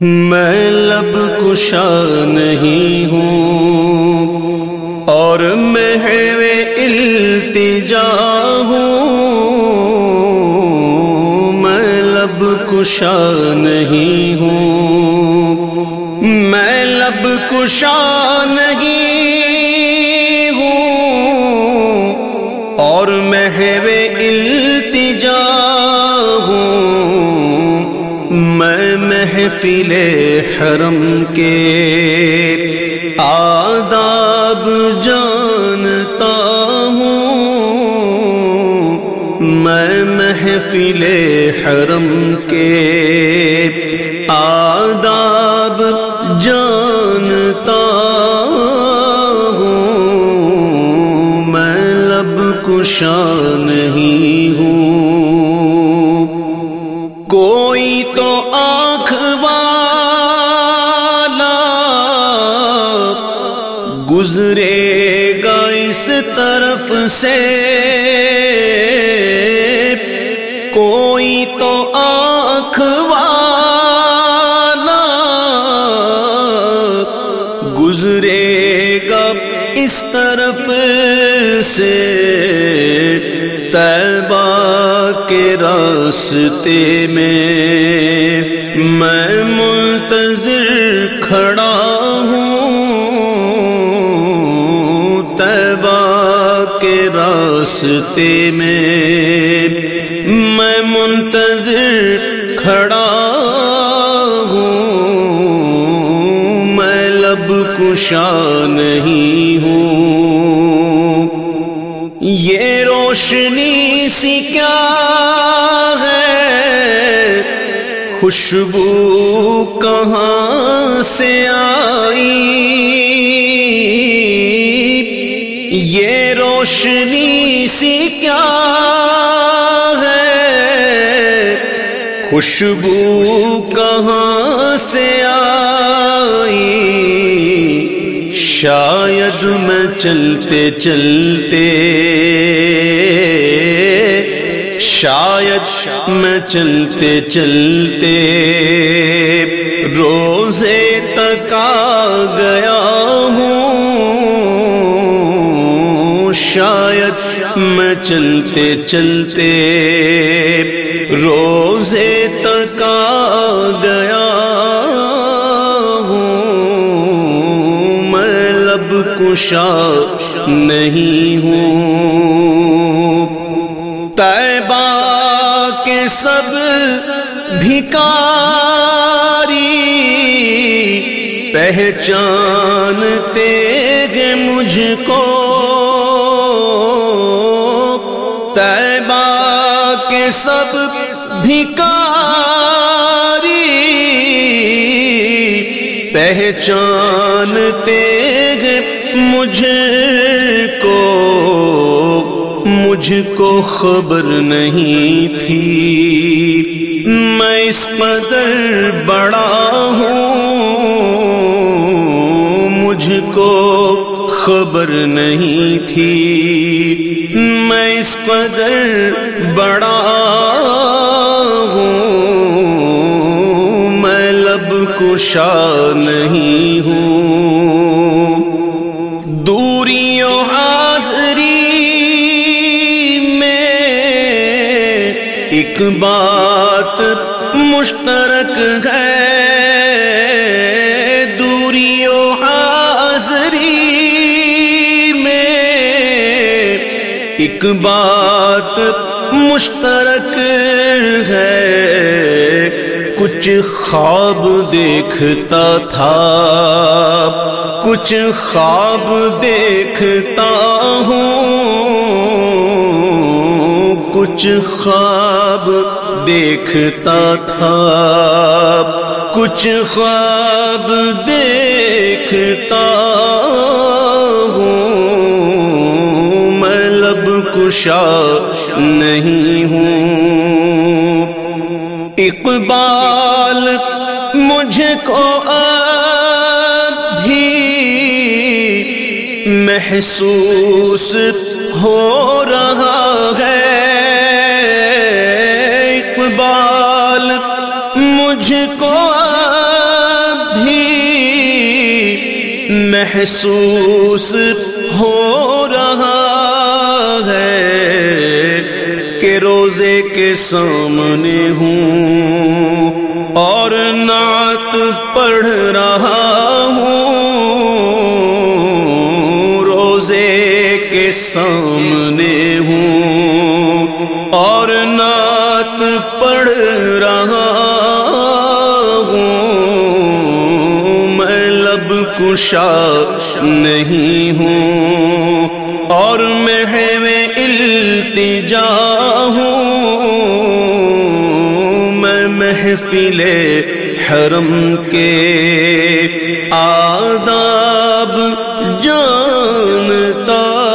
میں لب کشا نہیں ہوں اور میں التجا ہوں میں لب کشا نہیں ہوں میں لب کشا نہیں ہوں اور میں التجا محفل حرم کے۔ آداب جانتا ہوں میں محفل حرم کے۔ آداب جانتا ہوں میں لب کشا نہیں ہوں۔ کوئی تو آنکھ گزرے گا اس طرف سے۔ کوئی تو آنکھ والا گزرے گا اس طرف سے۔ طیبہ کے راستے میں میں منتظر کھڑا ہوں۔ راستے میں میں منتظر کھڑا ہوں۔ میں لب کشا نہیں ہوں۔ یہ روشنی سی کیا ہے؟ خوشبو کہاں سے آئی؟ یہ روشنی سی کیا ہے؟ خوشبو کہاں سے آئی؟ شاید میں چلتے چلتے شاید میں چلتے چلتے روزے تک آ گیا شاید میں چلتے چلتے روزے تک آ گیا ہوں۔ میں لب کشا نہیں ہوں۔ طیبہ کے سب بھکاری پہچانتے گے مجھ کو۔ سب بھکاری پہچانتے گے مجھ کو مجھ کو خبر نہیں تھی۔ میں اس قدر بڑا ہوں، مجھ کو خبر نہیں تھی۔ میں اس قدر بڑا ہوں۔ میں لب کشا نہیں ہوں۔ دوریوں حاضری میں ایک بات مشترک ہے۔ ایک بات مشترک ہے، کچھ خواب دیکھتا تھا، کچھ خواب دیکھتا ہوں، کچھ خواب دیکھتا تھا، کچھ خواب دیکھتا شا نہیں ہوں۔ اقبال مجھ کو بھی محسوس ہو رہا ہے۔ اقبال مجھ کو بھی محسوس ہو رہا کہ روزے کے سامنے ہوں اور نعت پڑھ رہا ہوں، روزے کے سامنے ہوں اور نعت پڑھ رہا ہوں۔ میں لب کشا نہیں ہوں اور میں التجا ہوں۔ میں محفل حرم کے آداب جانتا